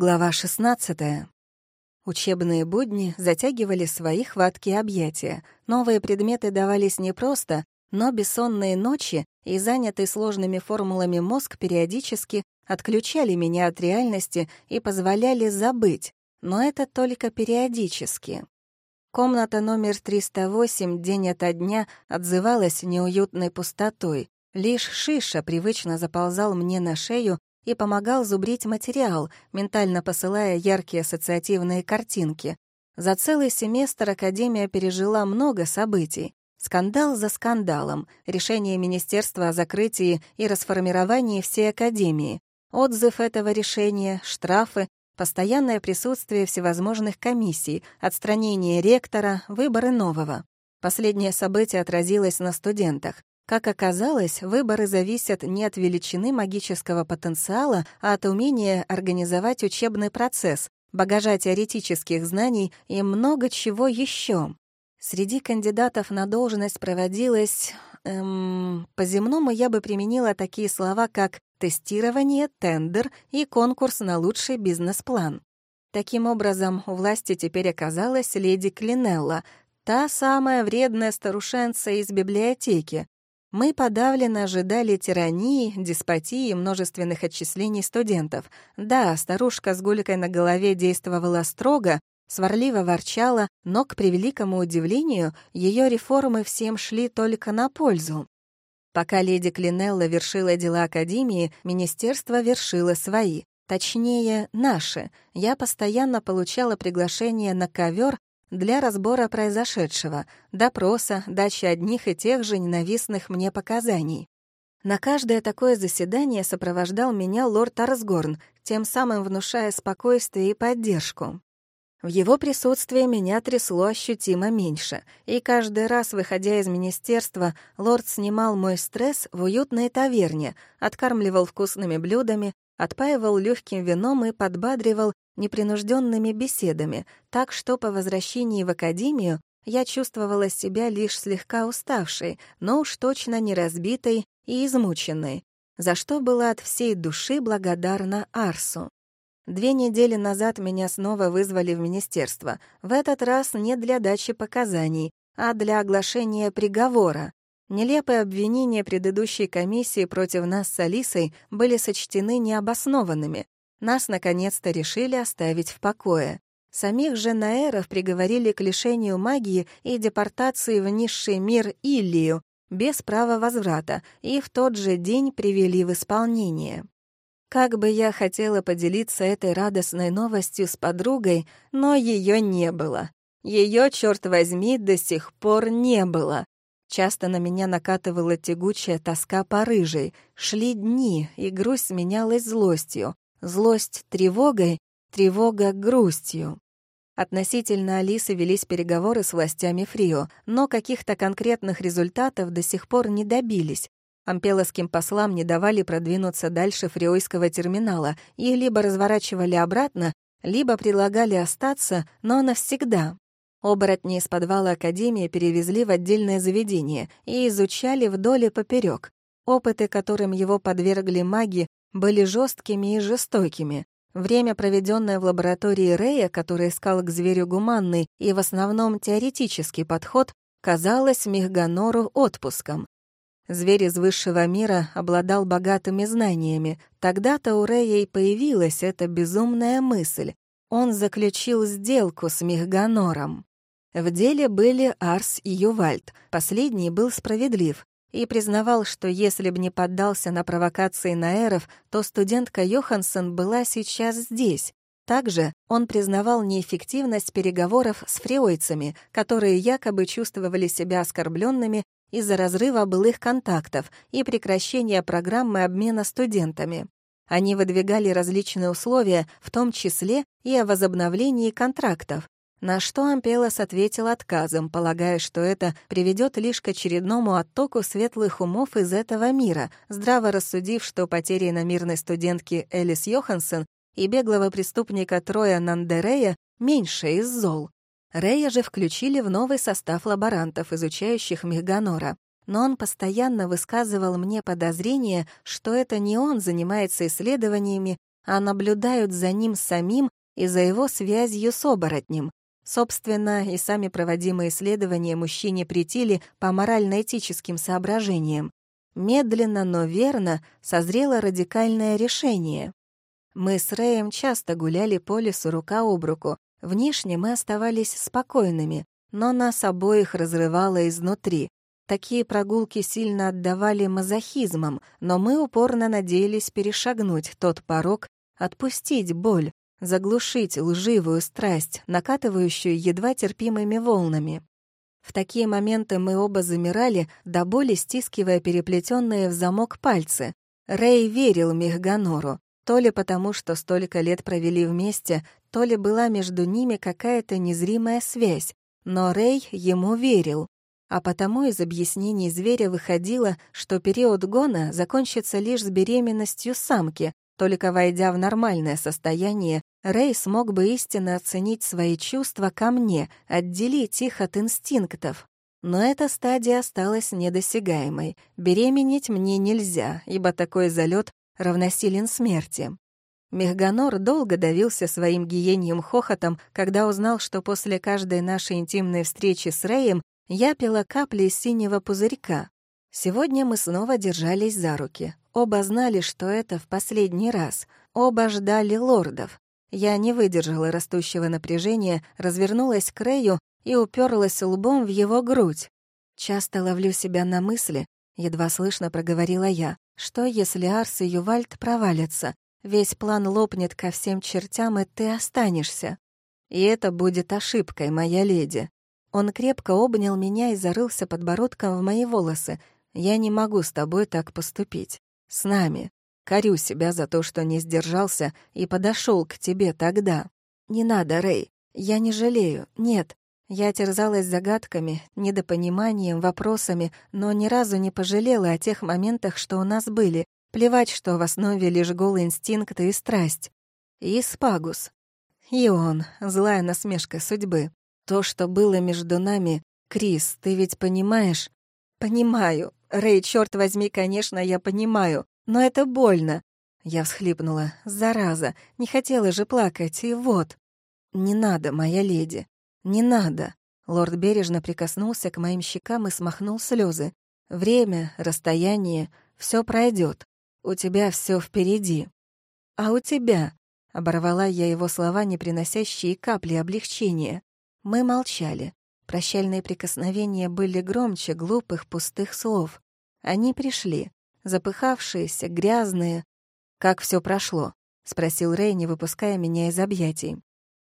Глава 16. Учебные будни затягивали свои хваткие объятия. Новые предметы давались непросто, но бессонные ночи и занятый сложными формулами мозг периодически отключали меня от реальности и позволяли забыть, но это только периодически. Комната номер 308 день ото дня отзывалась неуютной пустотой. Лишь Шиша привычно заползал мне на шею и помогал зубрить материал, ментально посылая яркие ассоциативные картинки. За целый семестр Академия пережила много событий. Скандал за скандалом, решение Министерства о закрытии и расформировании всей Академии, отзыв этого решения, штрафы, постоянное присутствие всевозможных комиссий, отстранение ректора, выборы нового. Последнее событие отразилось на студентах. Как оказалось, выборы зависят не от величины магического потенциала, а от умения организовать учебный процесс, багажа теоретических знаний и много чего еще. Среди кандидатов на должность проводилось... Эм, по-земному я бы применила такие слова, как тестирование, тендер и конкурс на лучший бизнес-план. Таким образом, у власти теперь оказалась леди Клинелла, та самая вредная старушенца из библиотеки, мы подавленно ожидали тирании, деспотии и множественных отчислений студентов. Да, старушка с гулькой на голове действовала строго, сварливо ворчала, но, к превеликому удивлению, ее реформы всем шли только на пользу. Пока леди Клинелла вершила дела Академии, министерство вершило свои. Точнее, наши. Я постоянно получала приглашение на ковер для разбора произошедшего, допроса, дачи одних и тех же ненавистных мне показаний. На каждое такое заседание сопровождал меня лорд Арсгорн, тем самым внушая спокойствие и поддержку. В его присутствии меня трясло ощутимо меньше, и каждый раз, выходя из министерства, лорд снимал мой стресс в уютной таверне, откармливал вкусными блюдами, отпаивал легким вином и подбадривал непринужденными беседами, так что по возвращении в академию я чувствовала себя лишь слегка уставшей, но уж точно не разбитой и измученной, за что была от всей души благодарна Арсу. Две недели назад меня снова вызвали в министерство, в этот раз не для дачи показаний, а для оглашения приговора. Нелепые обвинения предыдущей комиссии против нас с Алисой были сочтены необоснованными, нас наконец-то решили оставить в покое. Самих же наэров приговорили к лишению магии и депортации в низший мир Иллию без права возврата и в тот же день привели в исполнение. Как бы я хотела поделиться этой радостной новостью с подругой, но ее не было. Ее, черт возьми, до сих пор не было. Часто на меня накатывала тягучая тоска по рыжей. Шли дни, и грусть сменялась злостью. Злость — тревогой, тревога — грустью. Относительно Алисы велись переговоры с властями Фрио, но каких-то конкретных результатов до сих пор не добились. Ампеловским послам не давали продвинуться дальше фриойского терминала и либо разворачивали обратно, либо предлагали остаться, но навсегда. Оборотни из подвала Академии перевезли в отдельное заведение и изучали вдоль и поперек. Опыты, которым его подвергли маги, были жесткими и жестокими. Время, проведенное в лаборатории Рея, который искал к зверю гуманный и в основном теоретический подход, казалось Мехганору отпуском. Зверь из высшего мира обладал богатыми знаниями. Тогда-то у Рея и появилась эта безумная мысль. Он заключил сделку с Мехганором. В деле были Арс и Ювальд. Последний был справедлив и признавал, что если бы не поддался на провокации наэров, то студентка Йоханссон была сейчас здесь. Также он признавал неэффективность переговоров с фриойцами, которые якобы чувствовали себя оскорбленными из-за разрыва былых контактов и прекращения программы обмена студентами. Они выдвигали различные условия, в том числе и о возобновлении контрактов, на что Ампелос ответил отказом, полагая, что это приведет лишь к очередному оттоку светлых умов из этого мира, здраво рассудив, что потери на мирной студентке Элис Йоханссон и беглого преступника Троя Нандерея меньше из зол. Рея же включили в новый состав лаборантов, изучающих Мехганора. Но он постоянно высказывал мне подозрение, что это не он занимается исследованиями, а наблюдают за ним самим и за его связью с оборотнем. Собственно, и сами проводимые исследования мужчине претили по морально-этическим соображениям. Медленно, но верно созрело радикальное решение. Мы с Рэем часто гуляли по лесу рука об руку. Внешне мы оставались спокойными, но нас обоих разрывало изнутри. Такие прогулки сильно отдавали мазохизмом, но мы упорно надеялись перешагнуть тот порог, отпустить боль, заглушить лживую страсть, накатывающую едва терпимыми волнами. В такие моменты мы оба замирали, до боли стискивая переплетенные в замок пальцы. Рэй верил Мехганору, то ли потому, что столько лет провели вместе, то ли была между ними какая-то незримая связь, но Рэй ему верил. А потому из объяснений зверя выходило, что период гона закончится лишь с беременностью самки, только войдя в нормальное состояние, Рэй смог бы истинно оценить свои чувства ко мне, отделить их от инстинктов. Но эта стадия осталась недосягаемой. Беременеть мне нельзя, ибо такой залет равносилен смерти. Мехганор долго давился своим гиеньем хохотом, когда узнал, что после каждой нашей интимной встречи с Рэем я пила капли синего пузырька. Сегодня мы снова держались за руки. Оба знали, что это в последний раз. Оба ждали лордов. Я не выдержала растущего напряжения, развернулась к Рэю и уперлась лбом в его грудь. Часто ловлю себя на мысли, едва слышно проговорила я, что если Арс и Ювальд провалятся, весь план лопнет ко всем чертям, и ты останешься. И это будет ошибкой, моя леди. Он крепко обнял меня и зарылся подбородком в мои волосы. Я не могу с тобой так поступить. С нами. Корю себя за то, что не сдержался и подошел к тебе тогда. Не надо, Рэй. Я не жалею. Нет. Я терзалась загадками, недопониманием, вопросами, но ни разу не пожалела о тех моментах, что у нас были. Плевать, что в основе лишь голый инстинкт и страсть. И спагус. И он, злая насмешка судьбы. То, что было между нами, Крис, ты ведь понимаешь? Понимаю. Рэй, черт возьми, конечно, я понимаю, но это больно. Я всхлипнула. Зараза, не хотела же плакать, и вот. Не надо, моя леди, не надо. Лорд бережно прикоснулся к моим щекам и смахнул слезы. Время, расстояние, все пройдет. У тебя все впереди. А у тебя? Оборвала я его слова, не приносящие капли облегчения. Мы молчали. Прощальные прикосновения были громче глупых пустых слов. Они пришли, запыхавшиеся, грязные. «Как все прошло?» — спросил Рэй, не выпуская меня из объятий.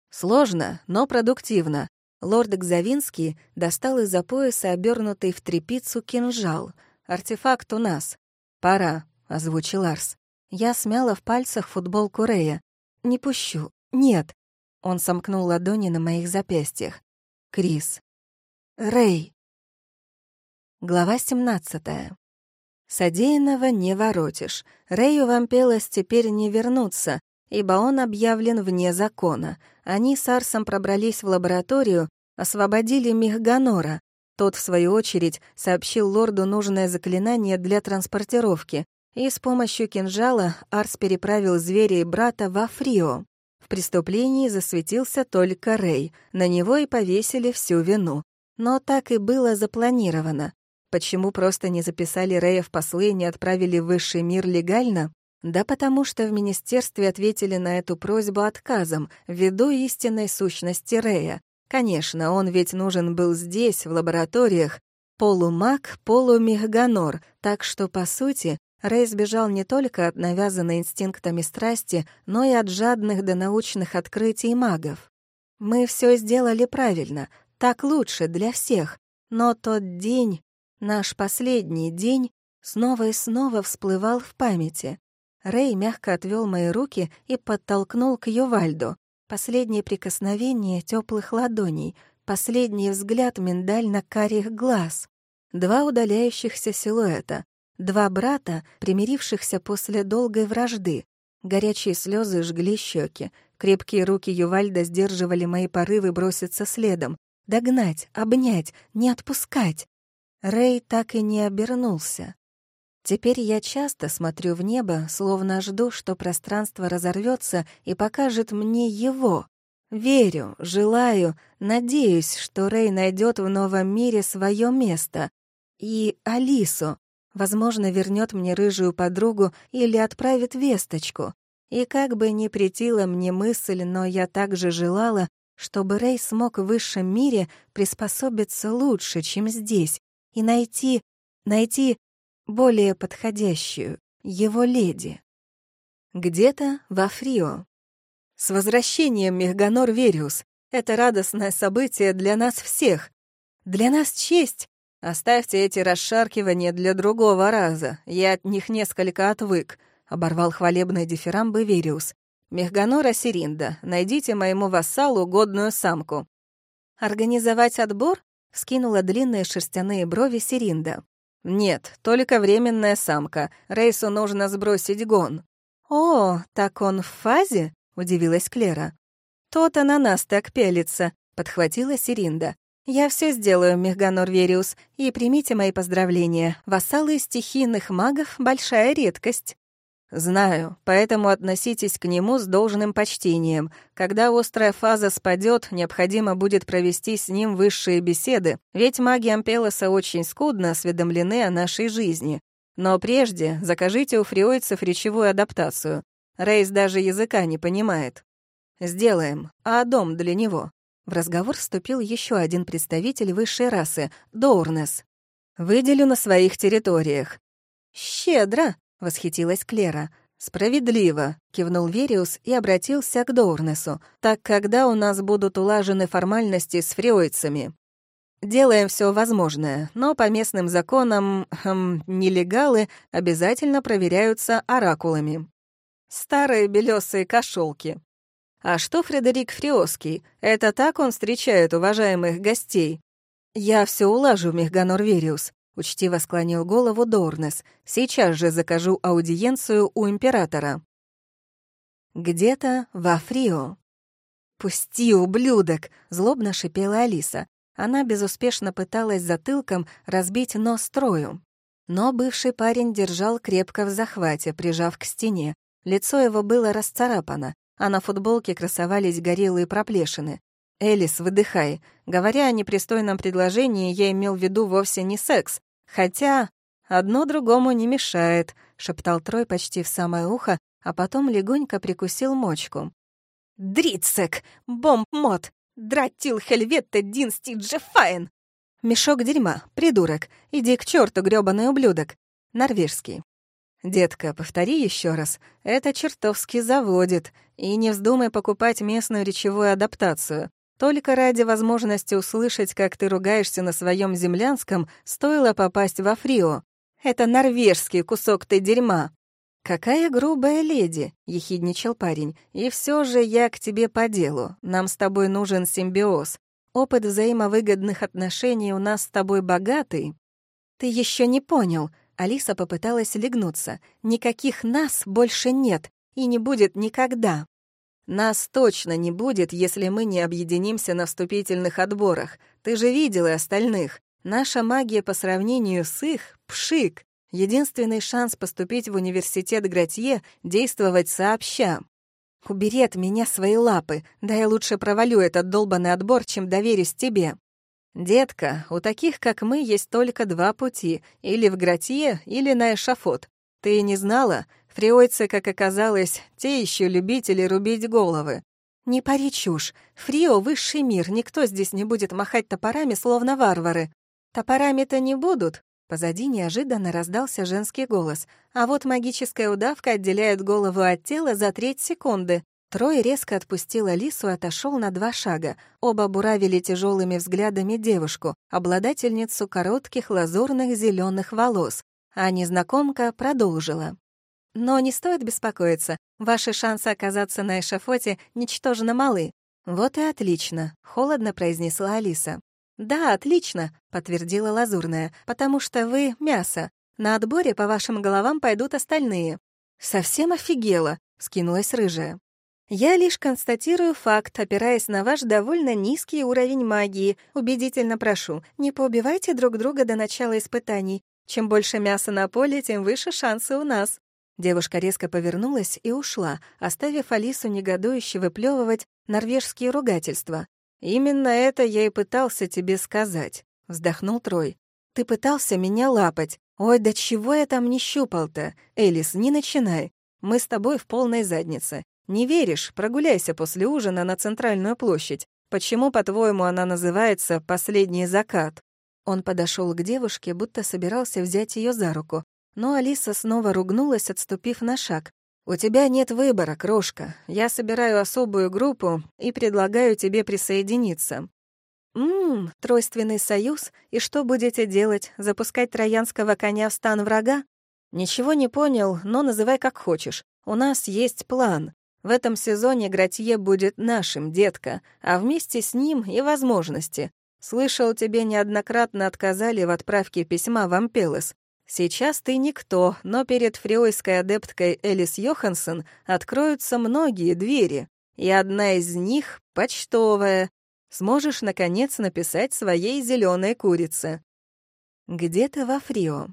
«Сложно, но продуктивно». Лорд Экзавинский достал из-за пояса обернутый в трепицу кинжал. «Артефакт у нас. Пора», — озвучил Арс. Я смяла в пальцах футболку Рэя. «Не пущу. Нет». Он сомкнул ладони на моих запястьях. Крис. Рэй. Глава 17. Содеянного не воротишь. Рэю Вампелос теперь не вернуться, ибо он объявлен вне закона. Они с Арсом пробрались в лабораторию, освободили Михганора. Тот, в свою очередь, сообщил лорду нужное заклинание для транспортировки, и с помощью кинжала Арс переправил зверя и брата во Фрио. Преступлении засветился только Рэй, на него и повесили всю вину. Но так и было запланировано. Почему просто не записали Рэя в послы и не отправили в высший мир легально? Да потому что в министерстве ответили на эту просьбу отказом, ввиду истинной сущности Рэя. Конечно, он ведь нужен был здесь, в лабораториях. Полумаг, полумехганор, так что, по сути, Рэй сбежал не только от навязанной инстинктами страсти, но и от жадных до научных открытий магов. Мы все сделали правильно, так лучше для всех, но тот день, наш последний день, снова и снова всплывал в памяти. Рэй мягко отвел мои руки и подтолкнул к Ювальду. Последнее прикосновение теплых ладоней, последний взгляд миндально-карих глаз. Два удаляющихся силуэта, Два брата, примирившихся после долгой вражды. Горячие слезы жгли щеки. Крепкие руки Ювальда сдерживали мои порывы броситься следом. Догнать, обнять, не отпускать. Рэй так и не обернулся. Теперь я часто смотрю в небо, словно жду, что пространство разорвется и покажет мне его. Верю, желаю, надеюсь, что Рэй найдет в новом мире свое место. И Алису, возможно, вернет мне рыжую подругу или отправит весточку. И как бы ни претила мне мысль, но я также желала, чтобы Рэй смог в высшем мире приспособиться лучше, чем здесь, и найти, найти более подходящую, его леди. Где-то во Фрио. С возвращением, Мехганор Вериус! Это радостное событие для нас всех. Для нас честь. Оставьте эти расшаркивания для другого раза. Я от них несколько отвык, — оборвал хвалебный дифирамбы Вериус. Мехганора Сиринда, найдите моему вассалу годную самку. Организовать отбор? — скинула длинные шерстяные брови Сиринда. «Нет, только временная самка. Рейсу нужно сбросить гон». «О, так он в фазе?» — удивилась Клера. «То-то на нас так пелится», — подхватила Сиринда. «Я все сделаю, Мехганор Вериус, и примите мои поздравления. Вассалы стихийных магов — большая редкость». «Знаю, поэтому относитесь к нему с должным почтением. Когда острая фаза спадет, необходимо будет провести с ним высшие беседы, ведь маги Ампелоса очень скудно осведомлены о нашей жизни. Но прежде закажите у фриойцев речевую адаптацию. Рейс даже языка не понимает. Сделаем, а дом для него». В разговор вступил еще один представитель высшей расы — Доурнес. «Выделю на своих территориях». «Щедро!» — восхитилась Клера. «Справедливо», — кивнул Вериус и обратился к Доурнесу. «Так когда у нас будут улажены формальности с фриойцами?» «Делаем все возможное, но по местным законам хм, нелегалы обязательно проверяются оракулами. Старые белесые кошелки. А что Фредерик Фриоский? Это так он встречает уважаемых гостей? Я все улажу, Мехганор Вериус. Учтиво склонил голову Дорнес. «Сейчас же закажу аудиенцию у императора». Где-то во Фрио. «Пусти, ублюдок!» — злобно шипела Алиса. Она безуспешно пыталась затылком разбить нос Трою. Но бывший парень держал крепко в захвате, прижав к стене. Лицо его было расцарапано, а на футболке красовались горелые проплешины. «Элис, выдыхай. Говоря о непристойном предложении, я имел в виду вовсе не секс, Хотя одно другому не мешает, шептал Трой почти в самое ухо, а потом легонько прикусил мочку. «Дрицек! Бомб-мод! Дратил Хельветте Динсти Джефайн!» «Мешок дерьма, придурок! Иди к черту, грёбаный ублюдок!» Норвежский. «Детка, повтори еще раз. Это чертовски заводит. И не вздумай покупать местную речевую адаптацию. Только ради возможности услышать, как ты ругаешься на своем землянском, стоило попасть во Фрио. Это норвежский кусок ты дерьма. «Какая грубая леди!» — ехидничал парень. «И все же я к тебе по делу. Нам с тобой нужен симбиоз. Опыт взаимовыгодных отношений у нас с тобой богатый». «Ты еще не понял». Алиса попыталась легнуться. «Никаких нас больше нет и не будет никогда». Нас точно не будет, если мы не объединимся на вступительных отборах. Ты же видела остальных. Наша магия по сравнению с их — пшик. Единственный шанс поступить в университет Гратье — действовать сообща. Убери от меня свои лапы, да я лучше провалю этот долбанный отбор, чем доверюсь тебе. Детка, у таких, как мы, есть только два пути — или в Гратье, или на эшафот. Ты не знала? Фриойцы, как оказалось, те еще любители рубить головы. Не пари чушь. Фрио — высший мир, никто здесь не будет махать топорами, словно варвары. Топорами-то не будут. Позади неожиданно раздался женский голос, а вот магическая удавка отделяет голову от тела за треть секунды. Трой резко отпустил Алису и отошел на два шага. Оба буравили тяжелыми взглядами девушку, обладательницу коротких лазурных зеленых волос. А незнакомка продолжила. Но не стоит беспокоиться, ваши шансы оказаться на эшафоте ничтожно малы. Вот и отлично, холодно произнесла Алиса. Да, отлично, подтвердила Лазурная, потому что вы мясо. На отборе по вашим головам пойдут остальные. Совсем офигела, скинулась рыжая. Я лишь констатирую факт, опираясь на ваш довольно низкий уровень магии. Убедительно прошу, не поубивайте друг друга до начала испытаний. Чем больше мяса на поле, тем выше шансы у нас». Девушка резко повернулась и ушла, оставив Алису негодующе выплевывать норвежские ругательства. «Именно это я и пытался тебе сказать», — вздохнул Трой. «Ты пытался меня лапать. Ой, да чего я там не щупал-то? Элис, не начинай. Мы с тобой в полной заднице. Не веришь? Прогуляйся после ужина на центральную площадь. Почему, по-твоему, она называется «Последний закат»?» Он подошел к девушке, будто собирался взять ее за руку. Но Алиса снова ругнулась, отступив на шаг. «У тебя нет выбора, крошка. Я собираю особую группу и предлагаю тебе присоединиться». «Ммм, тройственный союз? И что будете делать? Запускать троянского коня в стан врага?» «Ничего не понял, но называй как хочешь. У нас есть план. В этом сезоне Гратье будет нашим, детка, а вместе с ним и возможности. Слышал, тебе неоднократно отказали в отправке письма в Ампелос. Сейчас ты никто, но перед фриойской адепткой Элис Йоханссон откроются многие двери, и одна из них — почтовая. Сможешь, наконец, написать своей зеленой курице. Где-то во Фрио.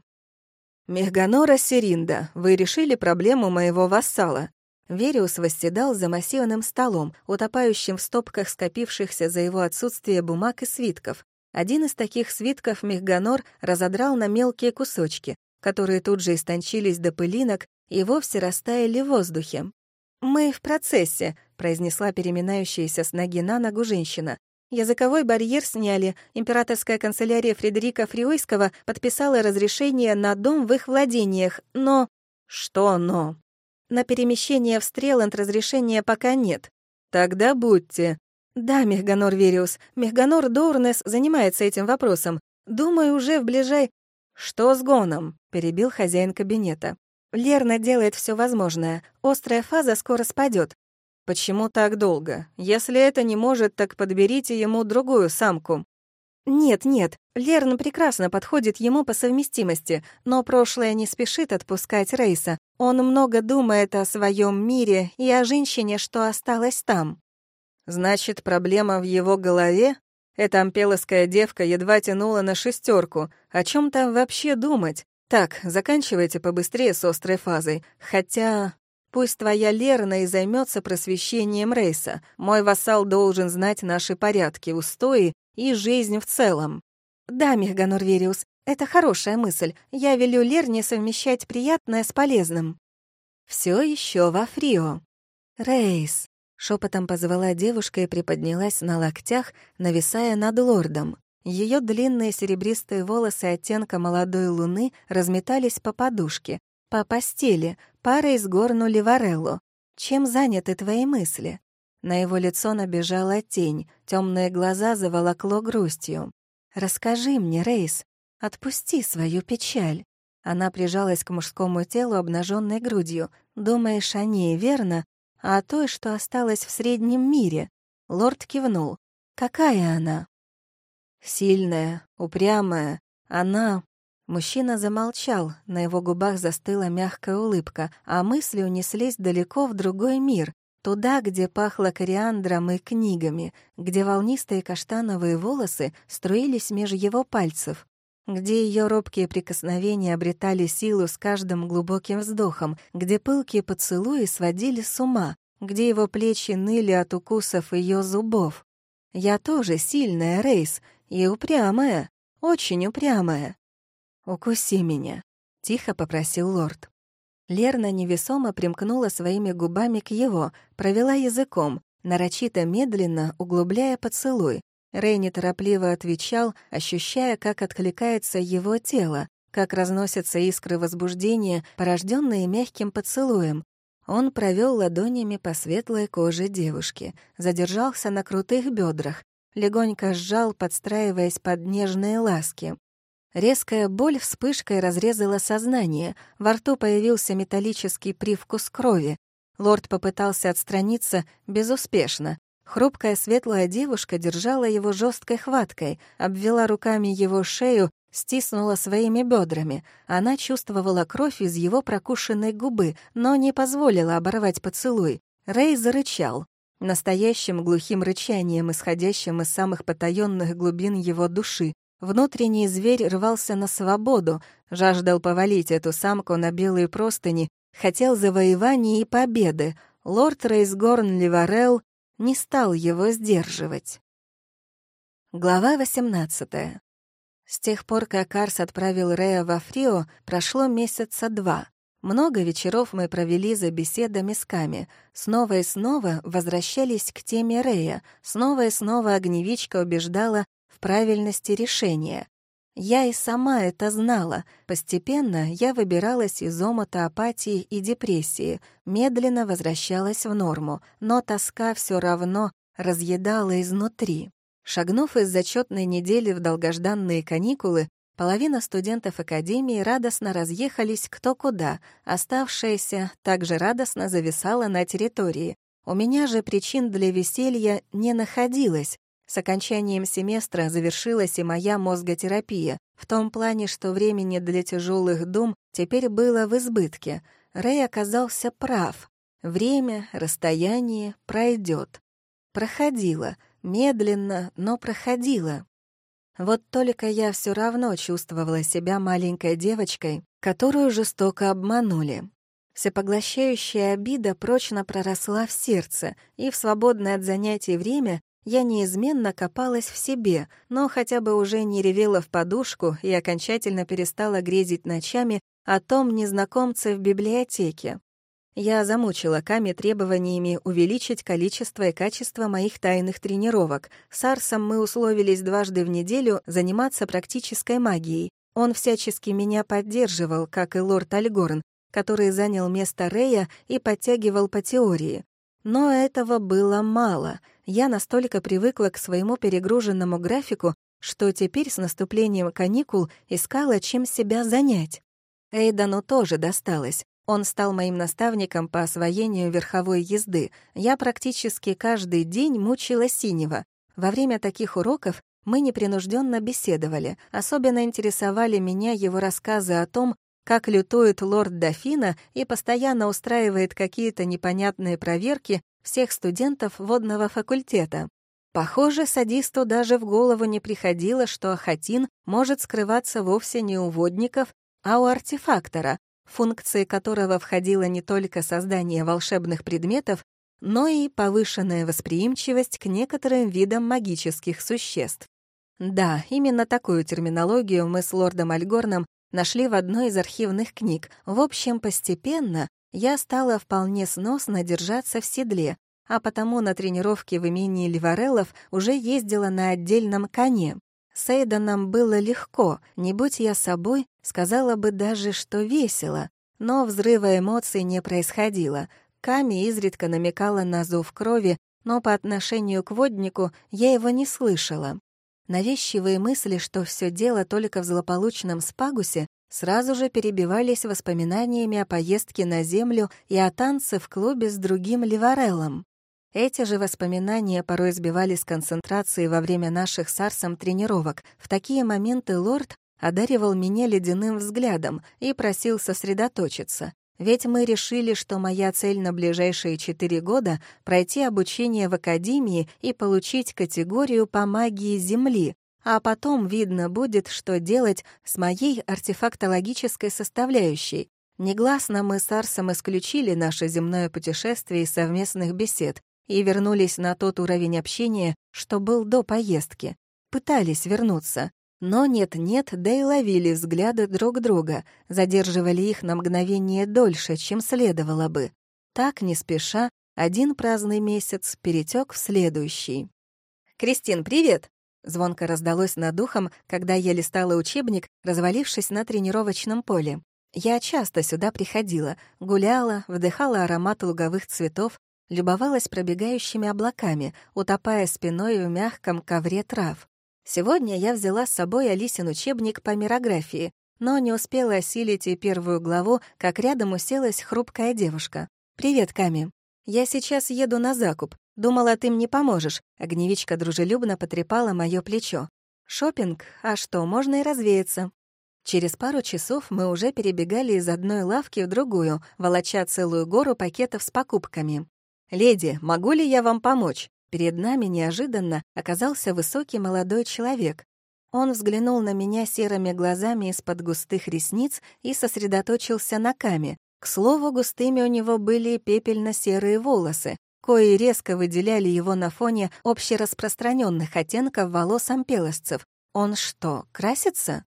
«Мехганора Серинда, вы решили проблему моего вассала?» Вериус восседал за массивным столом, утопающим в стопках скопившихся за его отсутствие бумаг и свитков. Один из таких свитков Мехганор разодрал на мелкие кусочки, которые тут же истончились до пылинок и вовсе растаяли в воздухе. «Мы в процессе», — произнесла переминающаяся с ноги на ногу женщина. Языковой барьер сняли. Императорская канцелярия Фредерика Фриойского подписала разрешение на дом в их владениях, но... Что «но»? На перемещение в Стреланд разрешения пока нет. Тогда будьте. Да, Мехганор Вериус, Мехганор Доурнес занимается этим вопросом. Думаю, уже в ближай... Что с гоном? Перебил хозяин кабинета. Лерна делает все возможное. Острая фаза скоро спадет. Почему так долго? Если это не может, так подберите ему другую самку. Нет, нет, Лерн прекрасно подходит ему по совместимости, но прошлое не спешит отпускать Рейса. Он много думает о своем мире и о женщине, что осталась там. Значит, проблема в его голове? Эта ампеловская девка едва тянула на шестерку. О чем там вообще думать? Так, заканчивайте побыстрее с острой фазой. Хотя... Пусть твоя Лерна и займется просвещением Рейса. Мой вассал должен знать наши порядки, устои и жизнь в целом. Да, Мехганор Вериус, это хорошая мысль. Я велю Лерне совмещать приятное с полезным. Все еще во Фрио. Рейс. Шепотом позвала девушка и приподнялась на локтях, нависая над лордом. Ее длинные серебристые волосы оттенка молодой луны разметались по подушке, по постели, парой сгорнули Вареллу. Чем заняты твои мысли? На его лицо набежала тень, темные глаза заволокло грустью. «Расскажи мне, Рейс, отпусти свою печаль». Она прижалась к мужскому телу обнаженной грудью. «Думаешь о ней, верно? А о той, что осталось в среднем мире?» Лорд кивнул. «Какая она?» «Сильная, упрямая. Она...» Мужчина замолчал, на его губах застыла мягкая улыбка, а мысли унеслись далеко в другой мир, Туда, где пахло кориандром и книгами, где волнистые каштановые волосы струились меж его пальцев, где ее робкие прикосновения обретали силу с каждым глубоким вздохом, где пылкие поцелуи сводили с ума, где его плечи ныли от укусов ее зубов. Я тоже сильная, Рейс, и упрямая, очень упрямая. «Укуси меня», — тихо попросил лорд. Лерна невесомо примкнула своими губами к его, провела языком, нарочито медленно углубляя поцелуй. Рэй неторопливо отвечал, ощущая, как откликается его тело, как разносятся искры возбуждения, порожденные мягким поцелуем. Он провел ладонями по светлой коже девушки, задержался на крутых бедрах, легонько сжал, подстраиваясь под нежные ласки. Резкая боль вспышкой разрезала сознание, во рту появился металлический привкус крови. Лорд попытался отстраниться безуспешно. Хрупкая светлая девушка держала его жесткой хваткой, обвела руками его шею, стиснула своими бедрами. Она чувствовала кровь из его прокушенной губы, но не позволила оборвать поцелуй. Рэй зарычал. Настоящим глухим рычанием, исходящим из самых потаенных глубин его души, Внутренний зверь рвался на свободу, жаждал повалить эту самку на белые простыни, хотел завоеваний и победы. Лорд Рейсгорн Ливарел не стал его сдерживать. Глава 18. С тех пор, как Арс отправил Рея во Фрио, прошло месяца два. Много вечеров мы провели за беседами с Ками. Снова и снова возвращались к теме Рея. Снова и снова огневичка убеждала в правильности решения. Я и сама это знала. Постепенно я выбиралась из омута апатии и депрессии, медленно возвращалась в норму, но тоска все равно разъедала изнутри. Шагнув из зачетной недели в долгожданные каникулы, половина студентов академии радостно разъехались кто куда, оставшаяся также радостно зависала на территории. У меня же причин для веселья не находилось, с окончанием семестра завершилась и моя мозготерапия, в том плане, что времени для тяжелых дум теперь было в избытке. Рэй оказался прав. Время, расстояние пройдет. Проходило, медленно, но проходило. Вот только я все равно чувствовала себя маленькой девочкой, которую жестоко обманули. Всепоглощающая обида прочно проросла в сердце, и в свободное от занятий время я неизменно копалась в себе, но хотя бы уже не ревела в подушку и окончательно перестала грезить ночами о том незнакомце в библиотеке. Я замучила Ками требованиями увеличить количество и качество моих тайных тренировок. С Арсом мы условились дважды в неделю заниматься практической магией. Он всячески меня поддерживал, как и лорд Альгорн, который занял место Рея и подтягивал по теории. Но этого было мало. Я настолько привыкла к своему перегруженному графику, что теперь с наступлением каникул искала, чем себя занять. Эйдану тоже досталось. Он стал моим наставником по освоению верховой езды. Я практически каждый день мучила синего. Во время таких уроков мы непринужденно беседовали. Особенно интересовали меня его рассказы о том, как лютует лорд Дофина и постоянно устраивает какие-то непонятные проверки всех студентов водного факультета. Похоже, садисту даже в голову не приходило, что Ахатин может скрываться вовсе не у водников, а у артефактора, функции которого входило не только создание волшебных предметов, но и повышенная восприимчивость к некоторым видам магических существ. Да, именно такую терминологию мы с лордом Альгорном нашли в одной из архивных книг. В общем, постепенно я стала вполне сносно держаться в седле, а потому на тренировке в имении Ливареллов уже ездила на отдельном коне. С Эйденом было легко, не будь я собой, сказала бы даже, что весело. Но взрыва эмоций не происходило. Ками изредка намекала на зов крови, но по отношению к воднику я его не слышала. Навещивые мысли, что все дело только в злополучном спагусе, сразу же перебивались воспоминаниями о поездке на Землю и о танце в клубе с другим Ливареллом. Эти же воспоминания порой сбивали с концентрации во время наших с Арсом тренировок. В такие моменты лорд одаривал меня ледяным взглядом и просил сосредоточиться. Ведь мы решили, что моя цель на ближайшие четыре года — пройти обучение в академии и получить категорию по магии Земли, а потом видно будет, что делать с моей артефактологической составляющей. Негласно мы с Арсом исключили наше земное путешествие из совместных бесед и вернулись на тот уровень общения, что был до поездки. Пытались вернуться, но нет-нет, да и ловили взгляды друг друга, задерживали их на мгновение дольше, чем следовало бы. Так, не спеша, один праздный месяц перетек в следующий. «Кристин, привет!» Звонко раздалось над духом, когда я листала учебник, развалившись на тренировочном поле. Я часто сюда приходила, гуляла, вдыхала аромат луговых цветов, любовалась пробегающими облаками, утопая спиной в мягком ковре трав. Сегодня я взяла с собой Алисин учебник по мирографии, но не успела осилить и первую главу, как рядом уселась хрупкая девушка. «Привет, Ками. Я сейчас еду на закуп. Думала, ты мне поможешь». Огневичка дружелюбно потрепала моё плечо. Шопинг? А что, можно и развеяться. Через пару часов мы уже перебегали из одной лавки в другую, волоча целую гору пакетов с покупками. «Леди, могу ли я вам помочь?» Перед нами неожиданно оказался высокий молодой человек. Он взглянул на меня серыми глазами из-под густых ресниц и сосредоточился на каме. К слову, густыми у него были пепельно-серые волосы, кои резко выделяли его на фоне общераспространенных оттенков волос ампелосцев. Он что, красится?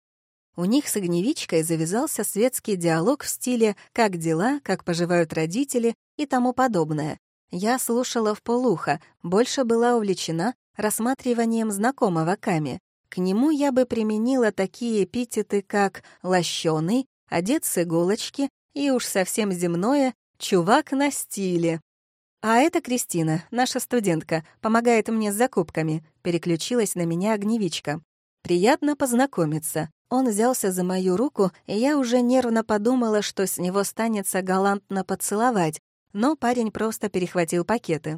У них с огневичкой завязался светский диалог в стиле «как дела», «как поживают родители» и тому подобное. Я слушала в полухо, больше была увлечена рассматриванием знакомого Ками. К нему я бы применила такие эпитеты, как «лощеный», «одет с иголочки» и уж совсем земное «чувак на стиле». «А это Кристина, наша студентка, помогает мне с закупками», — переключилась на меня огневичка. «Приятно познакомиться». Он взялся за мою руку, и я уже нервно подумала, что с него станется галантно поцеловать, но парень просто перехватил пакеты.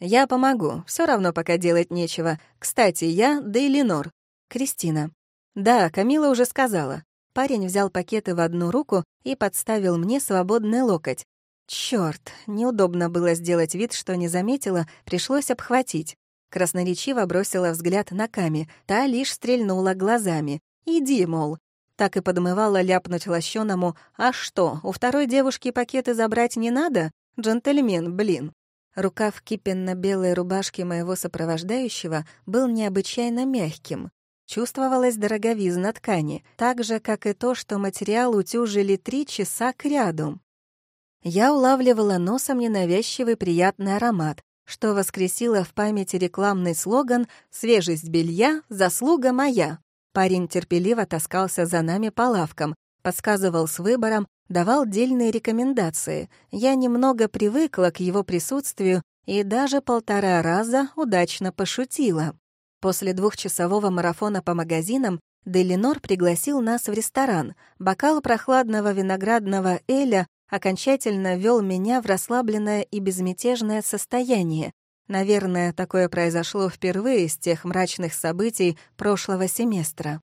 «Я помогу, все равно пока делать нечего. Кстати, я Дейлинор, Кристина. Да, Камила уже сказала. Парень взял пакеты в одну руку и подставил мне свободный локоть. Чёрт, неудобно было сделать вид, что не заметила, пришлось обхватить. Красноречиво бросила взгляд на Ками, та лишь стрельнула глазами. «Иди, мол». Так и подмывала ляпнуть лощеному «А что, у второй девушки пакеты забрать не надо? Джентльмен, блин». Рукав кипенно-белой рубашки моего сопровождающего был необычайно мягким. Чувствовалась дороговизна ткани, так же, как и то, что материал утюжили три часа кряду. Я улавливала носом ненавязчивый приятный аромат, что воскресило в памяти рекламный слоган «Свежесть белья — заслуга моя». Парень терпеливо таскался за нами по лавкам, подсказывал с выбором, давал дельные рекомендации. Я немного привыкла к его присутствию и даже полтора раза удачно пошутила. После двухчасового марафона по магазинам Делинор пригласил нас в ресторан. Бокал прохладного виноградного эля окончательно ввел меня в расслабленное и безмятежное состояние. Наверное, такое произошло впервые с тех мрачных событий прошлого семестра.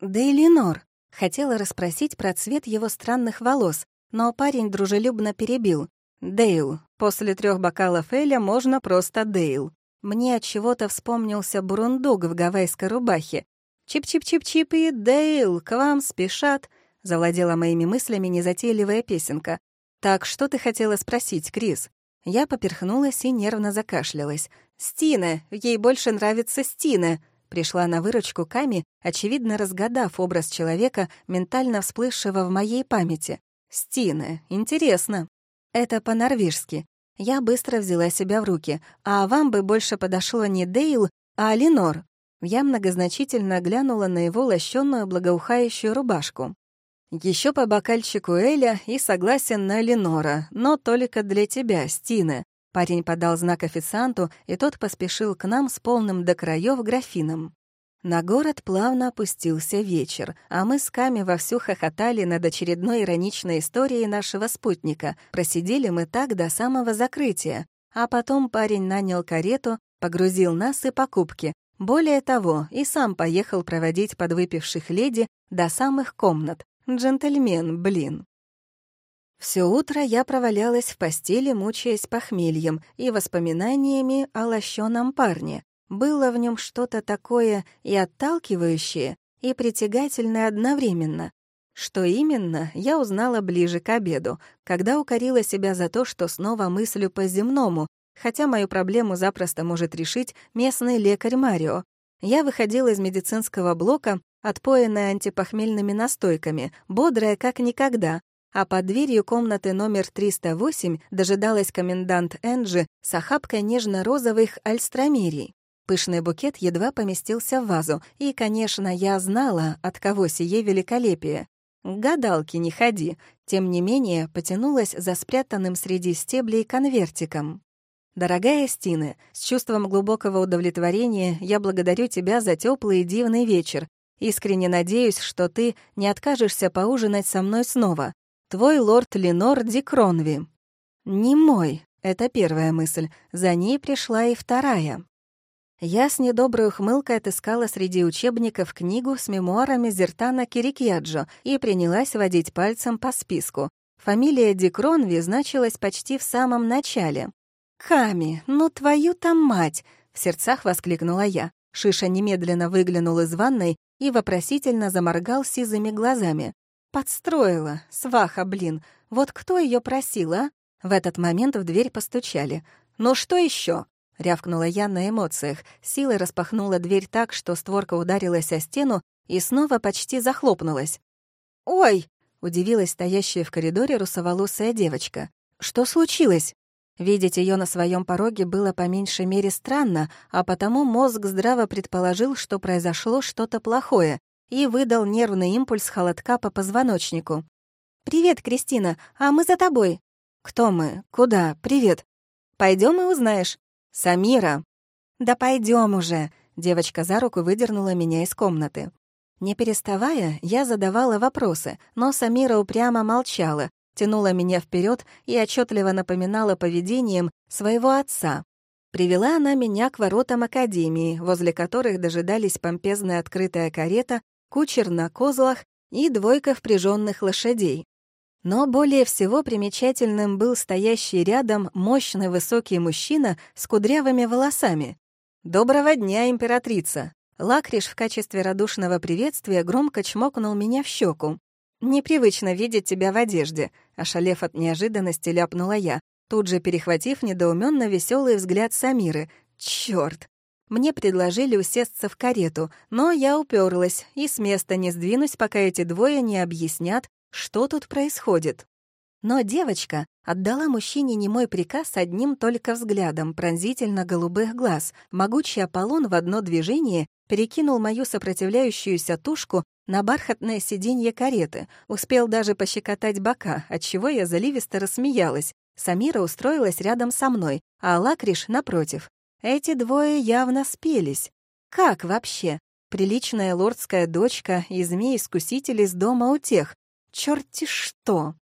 «Дейлинор», — хотела расспросить про цвет его странных волос, но парень дружелюбно перебил. «Дейл. После трех бокалов Эля можно просто Дейл. Мне от чего-то вспомнился бурундук в гавайской рубахе. «Чип-чип-чип-чип и Дейл, к вам спешат», — завладела моими мыслями незатейливая песенка. «Так что ты хотела спросить, Крис?» Я поперхнулась и нервно закашлялась. «Стина! Ей больше нравится Стина!» Пришла на выручку Ками, очевидно разгадав образ человека, ментально всплывшего в моей памяти. «Стина! Интересно!» Это по-норвежски. Я быстро взяла себя в руки. «А вам бы больше подошло не Дейл, а Ленор». Я многозначительно глянула на его лощенную благоухающую рубашку. Еще по бокальчику Эля и согласен на Ленора, но только для тебя, Стина». Парень подал знак официанту, и тот поспешил к нам с полным до краев графином. На город плавно опустился вечер, а мы с Ками вовсю хохотали над очередной ироничной историей нашего спутника. Просидели мы так до самого закрытия. А потом парень нанял карету, погрузил нас и покупки. Более того, и сам поехал проводить подвыпивших леди до самых комнат. Джентльмен, блин. Все утро я провалялась в постели, мучаясь похмельем и воспоминаниями о лощеном парне. Было в нем что-то такое и отталкивающее, и притягательное одновременно. Что именно, я узнала ближе к обеду, когда укорила себя за то, что снова мыслю по-земному, хотя мою проблему запросто может решить местный лекарь Марио. Я выходила из медицинского блока, отпоенная антипохмельными настойками, бодрая как никогда, а под дверью комнаты номер 308 дожидалась комендант Энджи с охапкой нежно-розовых альстромерий. Пышный букет едва поместился в вазу, и, конечно, я знала, от кого сие великолепие. Гадалки не ходи, тем не менее потянулась за спрятанным среди стеблей конвертиком. «Дорогая Стина, с чувством глубокого удовлетворения я благодарю тебя за теплый и дивный вечер. Искренне надеюсь, что ты не откажешься поужинать со мной снова. Твой лорд Ленор Ди Кронви». «Не мой», — это первая мысль. За ней пришла и вторая. Я с недоброй ухмылкой отыскала среди учебников книгу с мемуарами Зертана Кирикьяджо и принялась водить пальцем по списку. Фамилия Дикронви значилась почти в самом начале. «Ками, ну твою там мать!» — в сердцах воскликнула я. Шиша немедленно выглянул из ванной и вопросительно заморгал сизыми глазами. «Подстроила, сваха, блин. Вот кто ее просил, а?» В этот момент в дверь постучали. «Ну что еще? рявкнула я на эмоциях. Силой распахнула дверь так, что створка ударилась о стену и снова почти захлопнулась. «Ой!» — удивилась стоящая в коридоре русоволосая девочка. «Что случилось?» Видеть ее на своем пороге было по меньшей мере странно, а потому мозг здраво предположил, что произошло что-то плохое, и выдал нервный импульс холодка по позвоночнику. «Привет, Кристина, а мы за тобой». «Кто мы? Куда? Привет». Пойдем и узнаешь». «Самира». «Да пойдем уже», — девочка за руку выдернула меня из комнаты. Не переставая, я задавала вопросы, но Самира упрямо молчала, тянула меня вперед и отчетливо напоминала поведением своего отца. Привела она меня к воротам академии, возле которых дожидались помпезная открытая карета, кучер на козлах и двойка впряженных лошадей. Но более всего примечательным был стоящий рядом мощный высокий мужчина с кудрявыми волосами. «Доброго дня, императрица!» Лакриш в качестве радушного приветствия громко чмокнул меня в щеку. «Непривычно видеть тебя в одежде», — ошалев от неожиданности, ляпнула я, тут же перехватив недоуменно веселый взгляд Самиры. «Чёрт!» Мне предложили усесться в карету, но я уперлась и с места не сдвинусь, пока эти двое не объяснят, что тут происходит. Но девочка отдала мужчине немой приказ одним только взглядом пронзительно-голубых глаз. Могучий Аполлон в одно движение перекинул мою сопротивляющуюся тушку на бархатное сиденье кареты, успел даже пощекотать бока, отчего я заливисто рассмеялась. Самира устроилась рядом со мной, а Лакриш — напротив. Эти двое явно спелись. Как вообще? Приличная лордская дочка и змей-искуситель из дома у тех. Чёрти что!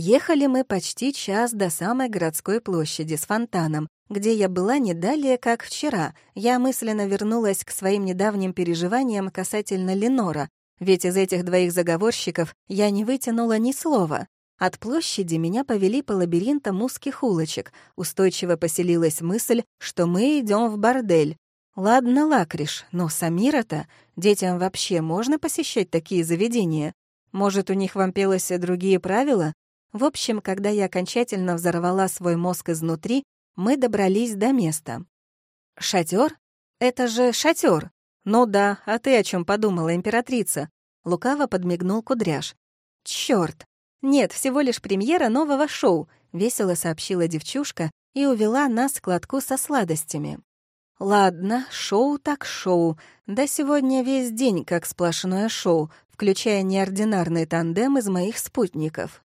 Ехали мы почти час до самой городской площади с фонтаном, где я была не далее, как вчера. Я мысленно вернулась к своим недавним переживаниям касательно Ленора, ведь из этих двоих заговорщиков я не вытянула ни слова. От площади меня повели по лабиринтам узких улочек. Устойчиво поселилась мысль, что мы идем в бордель. Ладно, Лакриш, но Самира-то... Детям вообще можно посещать такие заведения? Может, у них вампелось другие правила? В общем, когда я окончательно взорвала свой мозг изнутри, мы добрались до места. Шатер? Это же шатер. Ну да, а ты о чем подумала, императрица? Лукаво подмигнул кудряш. Черт! Нет, всего лишь премьера нового шоу, весело сообщила девчушка и увела нас к кладку со сладостями. Ладно, шоу так шоу. Да сегодня весь день как сплошное шоу, включая неординарный тандем из моих спутников.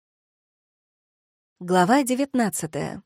Глава 19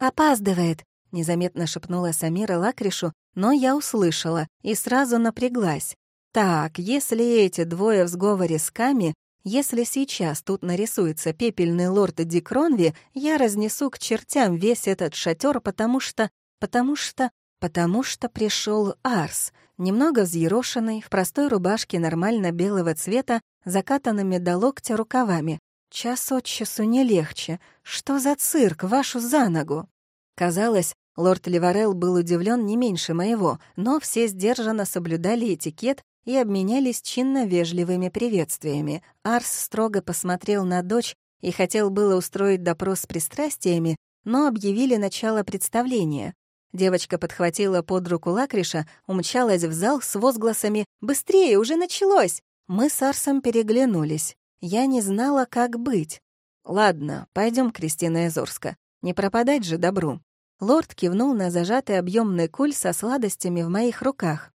«Опаздывает», — незаметно шепнула Самира Лакришу, но я услышала и сразу напряглась. «Так, если эти двое в сговоре с Ками, если сейчас тут нарисуется пепельный лорд Дикронви, я разнесу к чертям весь этот шатер, потому что... потому что... потому что пришел Арс, немного взъерошенный, в простой рубашке нормально белого цвета, закатанными до локтя рукавами, Час от часу не легче. Что за цирк, вашу за ногу? Казалось, лорд Ливарел был удивлен не меньше моего, но все сдержанно соблюдали этикет и обменялись чинно-вежливыми приветствиями. Арс строго посмотрел на дочь и хотел было устроить допрос с пристрастиями, но объявили начало представления. Девочка подхватила под руку Лакриша, умчалась в зал с возгласами «Быстрее, уже началось!» Мы с Арсом переглянулись. Я не знала, как быть. «Ладно, пойдем, Кристина Эзорска. Не пропадать же добру». Лорд кивнул на зажатый объемный куль со сладостями в моих руках.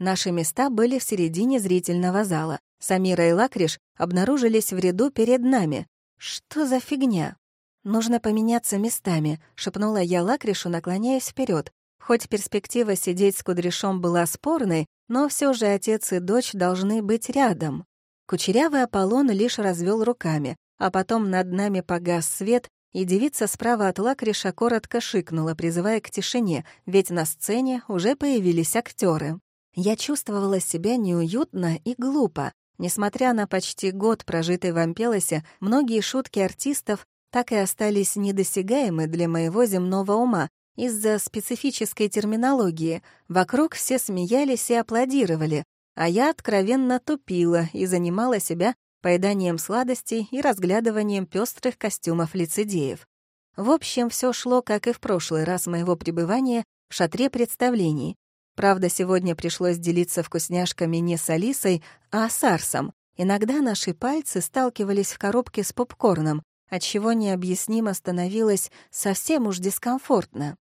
Наши места были в середине зрительного зала. Самира и Лакриш обнаружились в ряду перед нами. Что за фигня? «Нужно поменяться местами», — шепнула я Лакришу, наклоняясь вперед. Хоть перспектива сидеть с кудряшом была спорной, но все же отец и дочь должны быть рядом. Кучерявый Аполлон лишь развел руками, а потом над нами погас свет, и девица справа от Лакриша коротко шикнула, призывая к тишине, ведь на сцене уже появились актеры. Я чувствовала себя неуютно и глупо. Несмотря на почти год, прожитый в Ампелосе, многие шутки артистов так и остались недосягаемы для моего земного ума из-за специфической терминологии. Вокруг все смеялись и аплодировали, а я откровенно тупила и занимала себя поеданием сладостей и разглядыванием пестрых костюмов лицедеев. В общем, все шло, как и в прошлый раз моего пребывания в шатре представлений. Правда, сегодня пришлось делиться вкусняшками не с Алисой, а с Арсом. Иногда наши пальцы сталкивались в коробке с попкорном, отчего необъяснимо становилось совсем уж дискомфортно.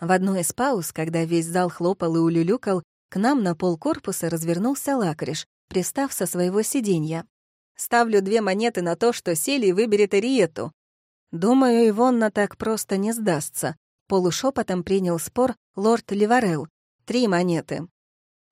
В одной из пауз, когда весь зал хлопал и улюлюкал, к нам на пол корпуса развернулся лакриш, пристав со своего сиденья. «Ставлю две монеты на то, что Сели выберет Ариету». Думаю, Ивонна так просто не сдастся. Полушепотом принял спор лорд Ливарел. Три монеты.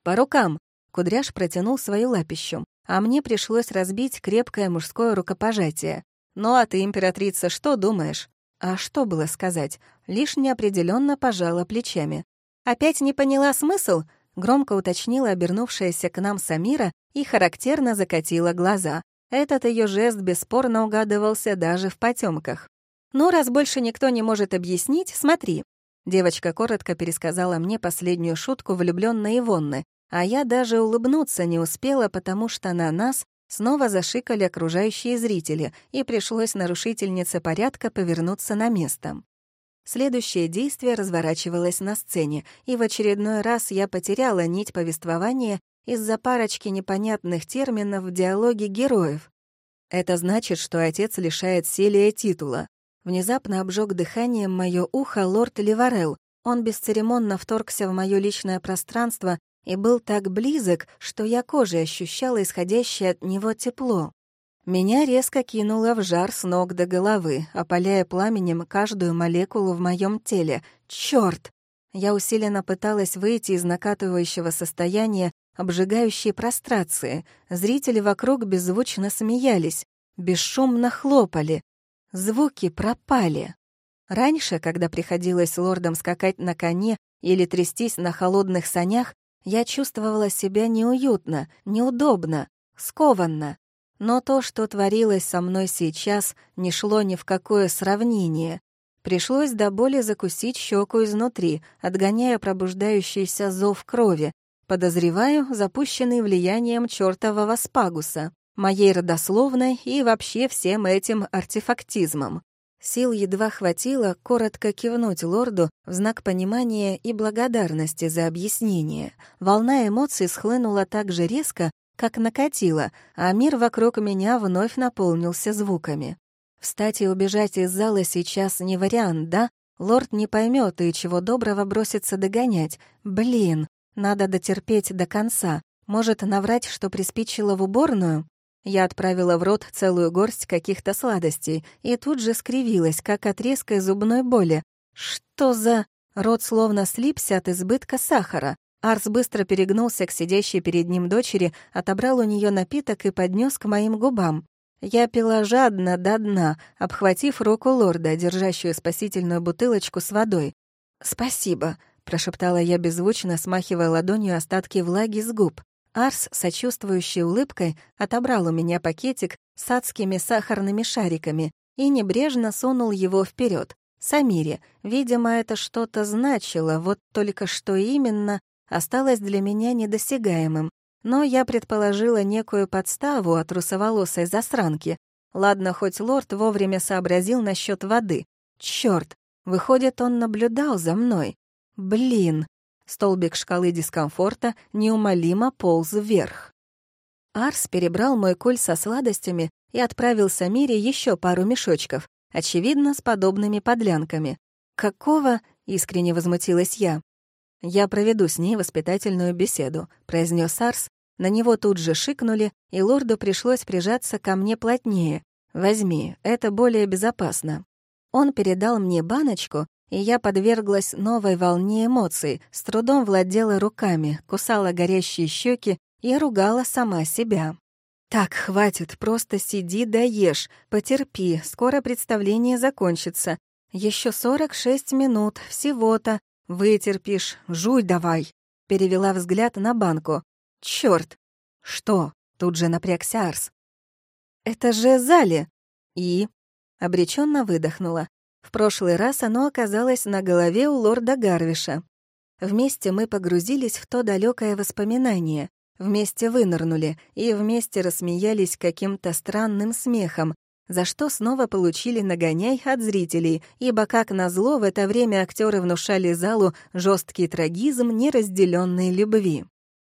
«По рукам!» — Кудряш протянул свою лапищу, а мне пришлось разбить крепкое мужское рукопожатие. «Ну а ты, императрица, что думаешь?» А что было сказать? Лишь неопределенно пожала плечами. «Опять не поняла смысл?» Громко уточнила обернувшаяся к нам Самира и характерно закатила глаза. Этот ее жест бесспорно угадывался даже в потемках. «Ну, раз больше никто не может объяснить, смотри». Девочка коротко пересказала мне последнюю шутку влюблённой Ивонны, а я даже улыбнуться не успела, потому что на нас снова зашикали окружающие зрители, и пришлось нарушительнице порядка повернуться на место. Следующее действие разворачивалось на сцене, и в очередной раз я потеряла нить повествования из-за парочки непонятных терминов в диалоге героев. Это значит, что отец лишает Селия титула. Внезапно обжег дыханием мое ухо лорд Ливарел. Он бесцеремонно вторгся в мое личное пространство и был так близок, что я кожей ощущала исходящее от него тепло. Меня резко кинуло в жар с ног до головы, опаляя пламенем каждую молекулу в моем теле. Чёрт! Я усиленно пыталась выйти из накатывающего состояния обжигающей прострации. Зрители вокруг беззвучно смеялись, бесшумно хлопали. Звуки пропали. Раньше, когда приходилось лордам скакать на коне или трястись на холодных санях, я чувствовала себя неуютно, неудобно, скованно. Но то, что творилось со мной сейчас, не шло ни в какое сравнение. Пришлось до боли закусить щеку изнутри, отгоняя пробуждающийся зов крови, подозреваю, запущенный влиянием чертового спагуса, моей родословной и вообще всем этим артефактизмом. Сил едва хватило коротко кивнуть лорду в знак понимания и благодарности за объяснение. Волна эмоций схлынула так же резко, как накатило, а мир вокруг меня вновь наполнился звуками. Встать и убежать из зала сейчас не вариант, да? Лорд не поймет и чего доброго бросится догонять. Блин, надо дотерпеть до конца. Может, наврать, что приспичило в уборную? Я отправила в рот целую горсть каких-то сладостей и тут же скривилась, как от резкой зубной боли. Что за... Рот словно слипся от избытка сахара. Арс быстро перегнулся к сидящей перед ним дочери, отобрал у нее напиток и поднес к моим губам. Я пила жадно до дна, обхватив руку лорда, держащую спасительную бутылочку с водой. «Спасибо», — прошептала я беззвучно, смахивая ладонью остатки влаги с губ. Арс, сочувствующей улыбкой, отобрал у меня пакетик с адскими сахарными шариками и небрежно сунул его вперед. Самире, видимо, это что-то значило, вот только что именно, осталось для меня недосягаемым, но я предположила некую подставу от русоволосой засранки. Ладно, хоть лорд вовремя сообразил насчет воды. Чёрт, выходит, он наблюдал за мной. Блин, столбик шкалы дискомфорта неумолимо полз вверх. Арс перебрал мой куль со сладостями и отправил Самире еще пару мешочков, очевидно, с подобными подлянками. «Какого?» — искренне возмутилась я. «Я проведу с ней воспитательную беседу», — произнес Арс. На него тут же шикнули, и лорду пришлось прижаться ко мне плотнее. «Возьми, это более безопасно». Он передал мне баночку, и я подверглась новой волне эмоций, с трудом владела руками, кусала горящие щеки и ругала сама себя. «Так, хватит, просто сиди да ешь, потерпи, скоро представление закончится. Еще сорок шесть минут, всего-то, «Вытерпишь, жуй давай», — перевела взгляд на банку. «Чёрт!» «Что?» — тут же напрягся Арс. «Это же Зали!» «И?» — обреченно выдохнула. В прошлый раз оно оказалось на голове у лорда Гарвиша. Вместе мы погрузились в то далекое воспоминание. вместе вынырнули и вместе рассмеялись каким-то странным смехом, за что снова получили нагоняй от зрителей, ибо, как назло, в это время актеры внушали залу жесткий трагизм неразделенной любви.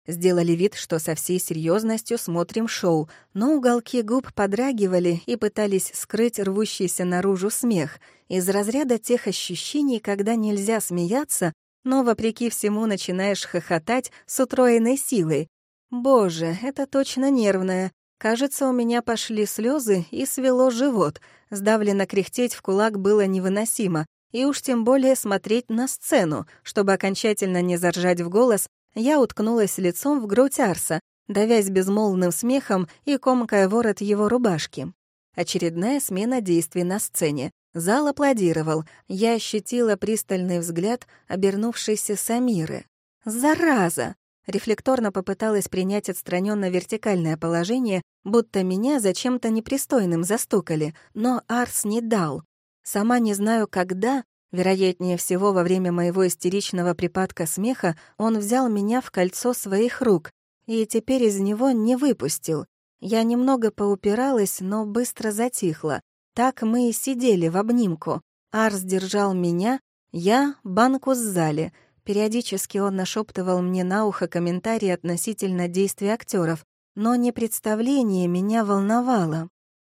Сделали вид, что со всей серьезностью смотрим шоу, но уголки губ подрагивали и пытались скрыть рвущийся наружу смех из разряда тех ощущений, когда нельзя смеяться, но, вопреки всему, начинаешь хохотать с утроенной силой. Боже, это точно нервное. Кажется, у меня пошли слезы и свело живот. Сдавленно кряхтеть в кулак было невыносимо, и уж тем более смотреть на сцену, чтобы окончательно не заржать в голос я уткнулась лицом в грудь Арса, давясь безмолвным смехом и комкая ворот его рубашки. Очередная смена действий на сцене. Зал аплодировал. Я ощутила пристальный взгляд обернувшейся Самиры. «Зараза!» Рефлекторно попыталась принять отстраненно вертикальное положение, будто меня за чем-то непристойным застукали, но Арс не дал. Сама не знаю, когда, Вероятнее всего, во время моего истеричного припадка смеха он взял меня в кольцо своих рук и теперь из него не выпустил. Я немного поупиралась, но быстро затихла. Так мы и сидели в обнимку. Арс держал меня, я — банку с зале. Периодически он нашептывал мне на ухо комментарии относительно действий актеров, но не представление меня волновало.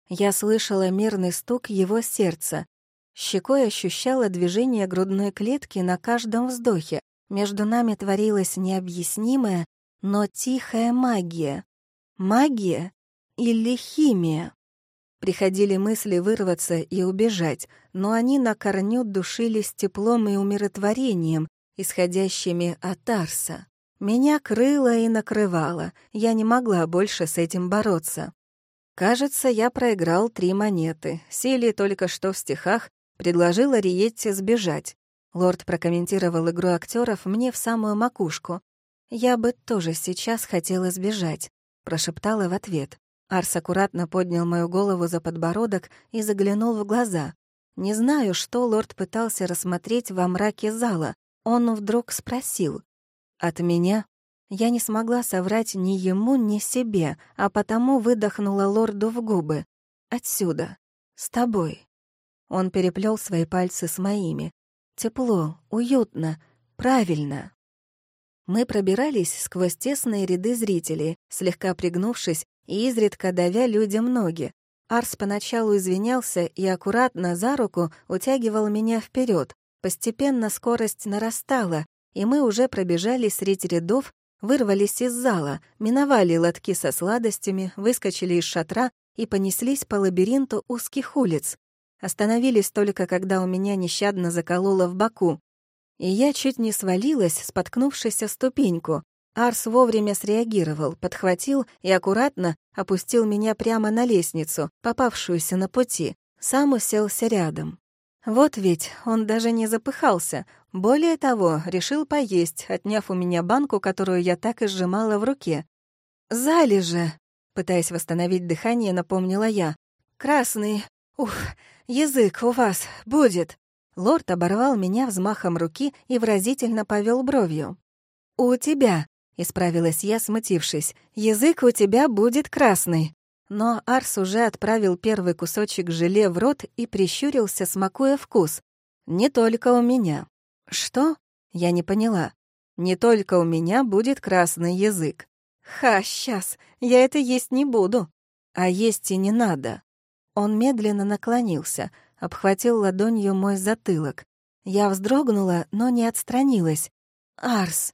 Я слышала мирный стук его сердца, Щекой ощущала движение грудной клетки на каждом вздохе. Между нами творилась необъяснимая, но тихая магия. Магия или химия? Приходили мысли вырваться и убежать, но они на корню душились теплом и умиротворением, исходящими от Арса. Меня крыло и накрывало, я не могла больше с этим бороться. Кажется, я проиграл три монеты, сели только что в стихах Предложила Риетте сбежать. Лорд прокомментировал игру актеров мне в самую макушку. «Я бы тоже сейчас хотела сбежать», — прошептала в ответ. Арс аккуратно поднял мою голову за подбородок и заглянул в глаза. Не знаю, что лорд пытался рассмотреть во мраке зала. Он вдруг спросил. «От меня?» Я не смогла соврать ни ему, ни себе, а потому выдохнула лорду в губы. «Отсюда. С тобой». Он переплел свои пальцы с моими. Тепло, уютно, правильно. Мы пробирались сквозь тесные ряды зрителей, слегка пригнувшись и изредка давя людям ноги. Арс поначалу извинялся и аккуратно за руку утягивал меня вперед. Постепенно скорость нарастала, и мы уже пробежали среди рядов, вырвались из зала, миновали лотки со сладостями, выскочили из шатра и понеслись по лабиринту узких улиц. Остановились только, когда у меня нещадно закололо в боку. И я чуть не свалилась, споткнувшись о ступеньку. Арс вовремя среагировал, подхватил и аккуратно опустил меня прямо на лестницу, попавшуюся на пути. Сам уселся рядом. Вот ведь он даже не запыхался. Более того, решил поесть, отняв у меня банку, которую я так и сжимала в руке. «Залежи!» — пытаясь восстановить дыхание, напомнила я. «Красный! Ух, язык у вас будет!» Лорд оборвал меня взмахом руки и выразительно повел бровью. «У тебя», — исправилась я, смутившись, — «язык у тебя будет красный». Но Арс уже отправил первый кусочек желе в рот и прищурился, смакуя вкус. «Не только у меня». «Что?» — я не поняла. «Не только у меня будет красный язык». «Ха, сейчас, я это есть не буду». «А есть и не надо». Он медленно наклонился, обхватил ладонью мой затылок. Я вздрогнула, но не отстранилась. «Арс,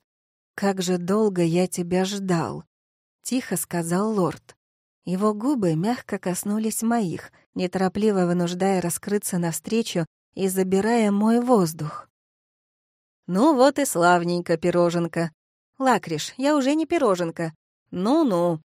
как же долго я тебя ждал!» — тихо сказал лорд. Его губы мягко коснулись моих, неторопливо вынуждая раскрыться навстречу и забирая мой воздух. «Ну вот и славненько, пироженка. Лакриш, я уже не пироженка. Ну-ну».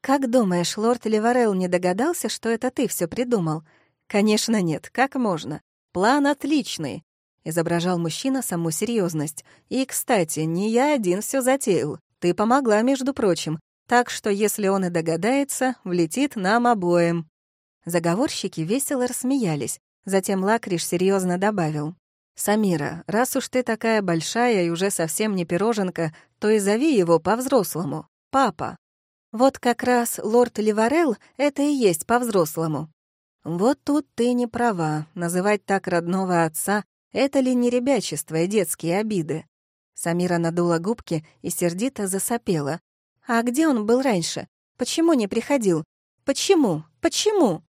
«Как думаешь, лорд Ливарел не догадался, что это ты все придумал?» «Конечно нет, как можно? План отличный», — изображал мужчина саму серьезность. «И, кстати, не я один все затеял. Ты помогла, между прочим. Так что, если он и догадается, влетит нам обоим». Заговорщики весело рассмеялись. Затем Лакриш серьезно добавил. «Самира, раз уж ты такая большая и уже совсем не пироженка, то и зови его по-взрослому. папа. Вот как раз лорд Ливарел — это и есть по-взрослому. Вот тут ты не права. Называть так родного отца — это ли не ребячество и детские обиды? Самира надула губки и сердито засопела. А где он был раньше? Почему не приходил? Почему? Почему?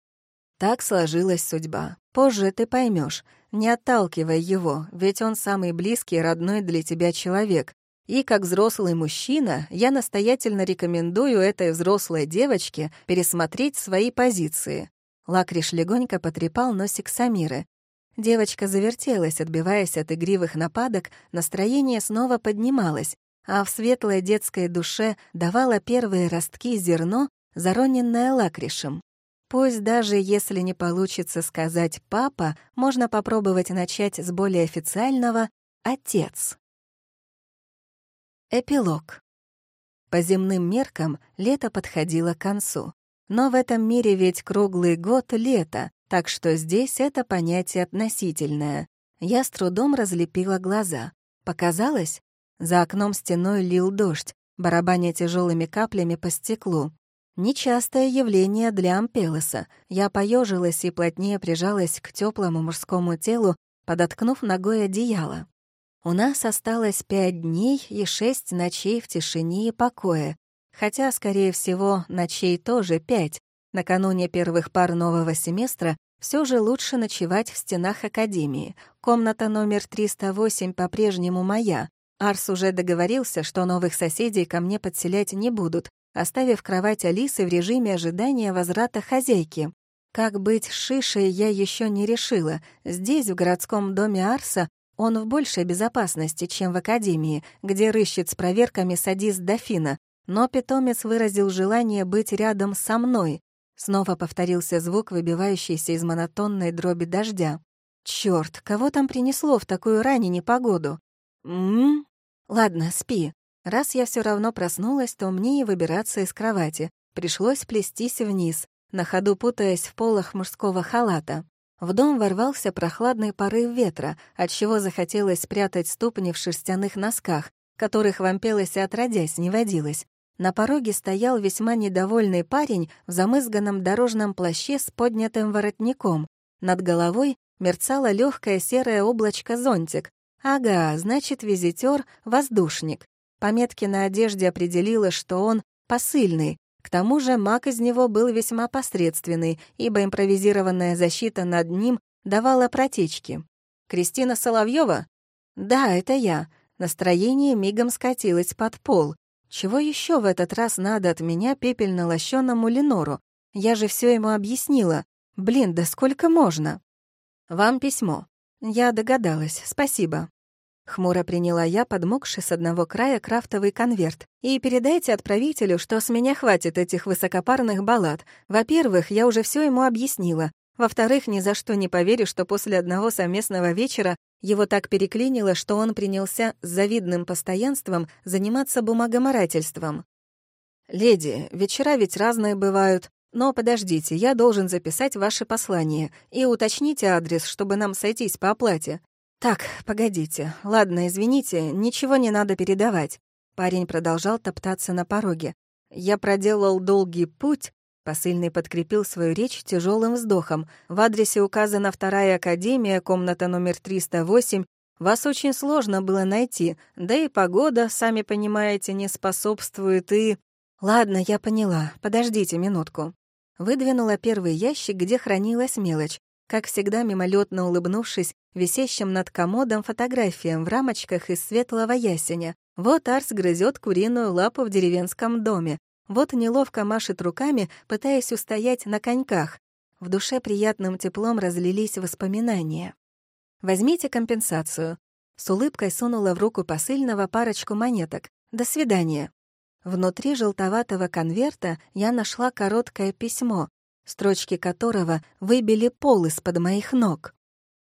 Так сложилась судьба. Позже ты поймешь. Не отталкивай его, ведь он самый близкий родной для тебя человек. И как взрослый мужчина, я настоятельно рекомендую этой взрослой девочке пересмотреть свои позиции. Лакриш легонько потрепал носик Самиры. Девочка завертелась, отбиваясь от игривых нападок, настроение снова поднималось, а в светлой детской душе давало первые ростки зерно, зароненное лакришем. Пусть даже если не получится сказать «папа», можно попробовать начать с более официального «отец». Эпилог. По земным меркам лето подходило к концу. Но в этом мире ведь круглый год — лето, так что здесь это понятие относительное. Я с трудом разлепила глаза. Показалось? За окном стеной лил дождь, барабаня тяжелыми каплями по стеклу. Нечастое явление для Ампелоса. Я поежилась и плотнее прижалась к теплому мужскому телу, подоткнув ногой одеяло. У нас осталось пять дней и шесть ночей в тишине и покое, хотя, скорее всего, ночей тоже пять. Накануне первых пар нового семестра все же лучше ночевать в стенах Академии. Комната номер 308 по-прежнему моя. Арс уже договорился, что новых соседей ко мне подселять не будут, оставив кровать Алисы в режиме ожидания возврата хозяйки. Как быть с Шишей, я еще не решила. Здесь, в городском доме Арса, он в большей безопасности, чем в академии, где рыщет с проверками садист дофина, но питомец выразил желание быть рядом со мной. Снова повторился звук, выбивающийся из монотонной дроби дождя. Черт, кого там принесло в такую рань непогоду? Мм. Ладно, спи. Раз я все равно проснулась, то мне и выбираться из кровати. Пришлось плестись вниз, на ходу путаясь в полах мужского халата. В дом ворвался прохладный порыв ветра, отчего захотелось спрятать ступни в шерстяных носках, которых в и отродясь не водилось. На пороге стоял весьма недовольный парень в замызганном дорожном плаще с поднятым воротником. Над головой мерцало легкое серое облачко-зонтик. Ага, значит, визитер — воздушник. Пометки на одежде определила, что он посыльный, к тому же маг из него был весьма посредственный, ибо импровизированная защита над ним давала протечки. «Кристина Соловьева? «Да, это я». Настроение мигом скатилось под пол. Чего еще в этот раз надо от меня пепельно-лощенному Ленору? Я же все ему объяснила. Блин, да сколько можно? «Вам письмо». Я догадалась, спасибо. Хмуро приняла я подмокший с одного края крафтовый конверт. «И передайте отправителю, что с меня хватит этих высокопарных баллад. Во-первых, я уже все ему объяснила. Во-вторых, ни за что не поверю, что после одного совместного вечера его так переклинило, что он принялся с завидным постоянством заниматься бумагоморательством. «Леди, вечера ведь разные бывают. Но подождите, я должен записать ваше послание и уточните адрес, чтобы нам сойтись по оплате. «Так, погодите. Ладно, извините, ничего не надо передавать». Парень продолжал топтаться на пороге. «Я проделал долгий путь», — посыльный подкрепил свою речь тяжелым вздохом. «В адресе указана вторая академия, комната номер 308. Вас очень сложно было найти, да и погода, сами понимаете, не способствует и...» «Ладно, я поняла. Подождите минутку». Выдвинула первый ящик, где хранилась мелочь как всегда мимолетно улыбнувшись висящим над комодом фотографиям в рамочках из светлого ясеня. Вот Арс грызет куриную лапу в деревенском доме. Вот неловко машет руками, пытаясь устоять на коньках. В душе приятным теплом разлились воспоминания. «Возьмите компенсацию». С улыбкой сунула в руку посыльного парочку монеток. «До свидания». Внутри желтоватого конверта я нашла короткое письмо, строчки которого выбили пол из-под моих ног.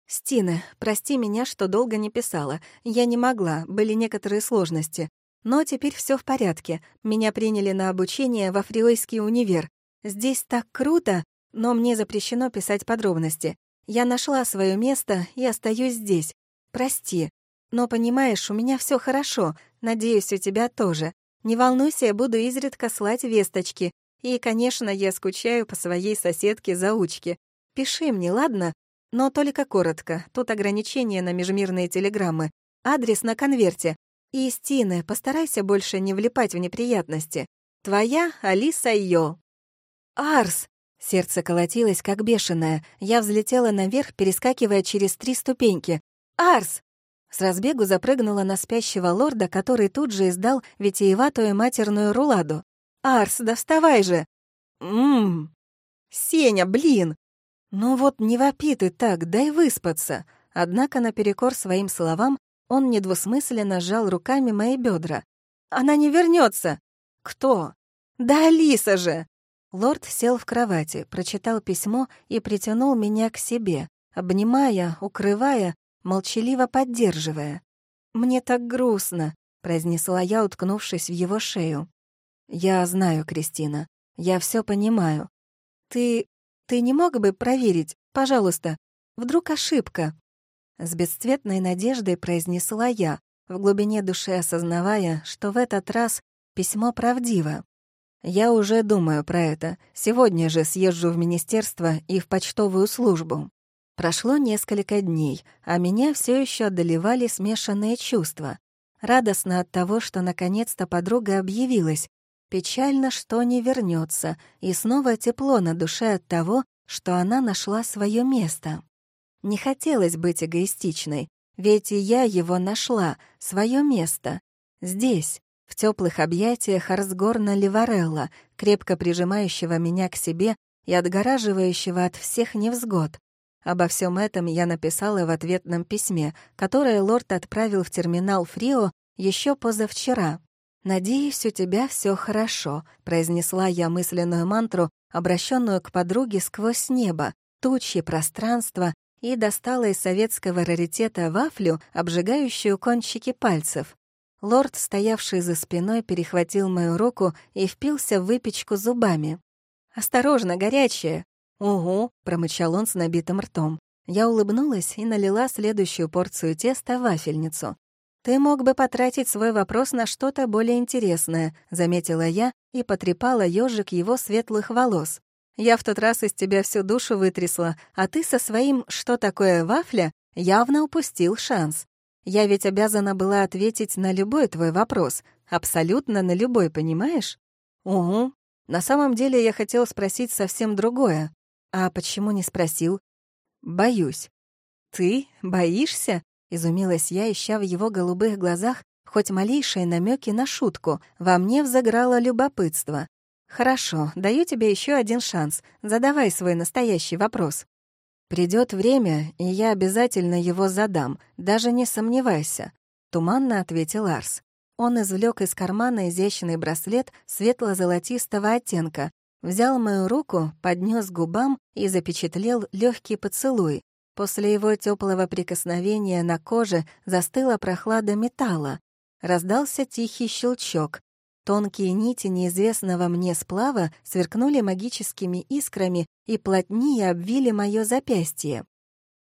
«Стина, прости меня, что долго не писала. Я не могла, были некоторые сложности. Но теперь все в порядке. Меня приняли на обучение во Фриойский универ. Здесь так круто, но мне запрещено писать подробности. Я нашла свое место и остаюсь здесь. Прости. Но понимаешь, у меня все хорошо. Надеюсь, у тебя тоже. Не волнуйся, я буду изредка слать весточки. И, конечно, я скучаю по своей соседке-заучке. Пиши мне, ладно? Но только коротко. Тут ограничения на межмирные телеграммы. Адрес на конверте. И, Стина, постарайся больше не влипать в неприятности. Твоя Алиса Йо. Арс! Сердце колотилось, как бешеное. Я взлетела наверх, перескакивая через три ступеньки. «Арс!» С разбегу запрыгнула на спящего лорда, который тут же издал витиеватую матерную руладу. «Арс, да вставай же!» «Ммм!» «Сеня, блин!» «Ну вот не вопи ты так, дай выспаться!» Однако наперекор своим словам он недвусмысленно сжал руками мои бедра. «Она не вернется. «Кто?» «Да Алиса же!» Лорд сел в кровати, прочитал письмо и притянул меня к себе, обнимая, укрывая, молчаливо поддерживая. «Мне так грустно», — произнесла я, уткнувшись в его шею. «Я знаю, Кристина. Я все понимаю. Ты... ты не мог бы проверить, пожалуйста? Вдруг ошибка?» С бесцветной надеждой произнесла я, в глубине души осознавая, что в этот раз письмо правдиво. Я уже думаю про это. Сегодня же съезжу в министерство и в почтовую службу. Прошло несколько дней, а меня все еще одолевали смешанные чувства. Радостно от того, что наконец-то подруга объявилась. Печально, что не вернется, и снова тепло на душе от того, что она нашла свое место. Не хотелось быть эгоистичной, ведь и я его нашла, свое место. Здесь, в теплых объятиях Арсгорна Ливарелла, крепко прижимающего меня к себе и отгораживающего от всех невзгод. Обо всем этом я написала в ответном письме, которое лорд отправил в терминал Фрио еще позавчера. «Надеюсь, у тебя все хорошо», — произнесла я мысленную мантру, обращенную к подруге сквозь небо, тучи, пространство, и достала из советского раритета вафлю, обжигающую кончики пальцев. Лорд, стоявший за спиной, перехватил мою руку и впился в выпечку зубами. «Осторожно, горячая!» «Угу», — промычал он с набитым ртом. Я улыбнулась и налила следующую порцию теста в вафельницу. «Ты мог бы потратить свой вопрос на что-то более интересное», — заметила я и потрепала ежик его светлых волос. «Я в тот раз из тебя всю душу вытрясла, а ты со своим «что такое вафля» явно упустил шанс. Я ведь обязана была ответить на любой твой вопрос. Абсолютно на любой, понимаешь? Угу. На самом деле я хотел спросить совсем другое. А почему не спросил? Боюсь. Ты боишься? Изумилась я, ища в его голубых глазах хоть малейшие намеки на шутку. Во мне взыграло любопытство. Хорошо, даю тебе еще один шанс. Задавай свой настоящий вопрос. Придет время, и я обязательно его задам, даже не сомневайся», — туманно ответил Арс. Он извлек из кармана изящный браслет светло-золотистого оттенка, взял мою руку, поднес губам и запечатлел легкий поцелуй. После его теплого прикосновения на коже застыла прохлада металла. Раздался тихий щелчок, Тонкие нити неизвестного мне сплава сверкнули магическими искрами и плотнее обвили мое запястье.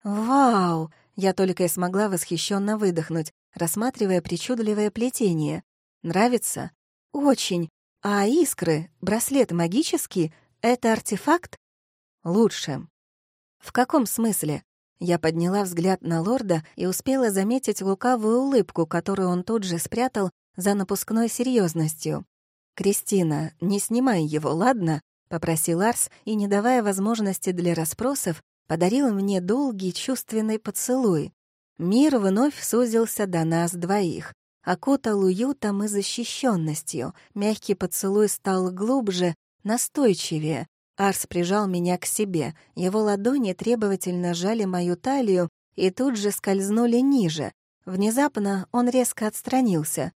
«Вау!» — я только и смогла восхищенно выдохнуть, рассматривая причудливое плетение. «Нравится?» «Очень. А искры, браслет магический — это артефакт?» «Лучше». «В каком смысле?» Я подняла взгляд на лорда и успела заметить лукавую улыбку, которую он тут же спрятал за напускной серьезностью. «Кристина, не снимай его, ладно?» — попросил Арс и, не давая возможности для расспросов, подарил мне долгий чувственный поцелуй. Мир вновь сузился до нас двоих, окутал уютом и защищенностью. Мягкий поцелуй стал глубже, настойчивее. Арс прижал меня к себе, его ладони требовательно сжали мою талию и тут же скользнули ниже. Внезапно он резко отстранился.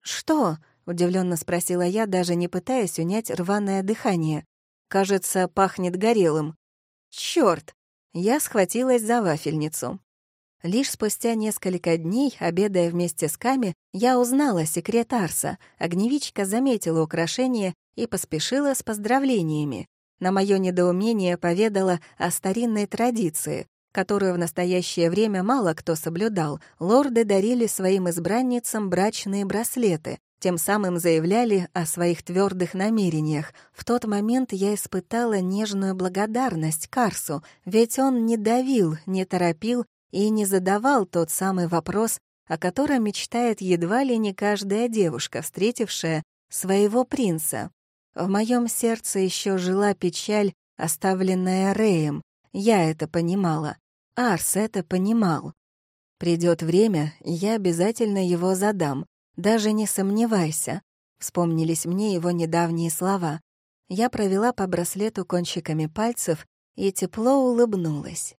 «Что?» — удивленно спросила я, даже не пытаясь унять рваное дыхание. «Кажется, пахнет горелым». «Чёрт!» Я схватилась за вафельницу. Лишь спустя несколько дней, обедая вместе с Ками, я узнала секрет Арса. Огневичка заметила украшение и поспешила с поздравлениями. На мое недоумение поведала о старинной традиции которую в настоящее время мало кто соблюдал, лорды дарили своим избранницам брачные браслеты, тем самым заявляли о своих твердых намерениях. В тот момент я испытала нежную благодарность Карсу, ведь он не давил, не торопил и не задавал тот самый вопрос, о котором мечтает едва ли не каждая девушка, встретившая своего принца. В моем сердце еще жила печаль, оставленная Рэем. Я это понимала. Арс это понимал. Придет время, я обязательно его задам. Даже не сомневайся. Вспомнились мне его недавние слова. Я провела по браслету кончиками пальцев и тепло улыбнулась.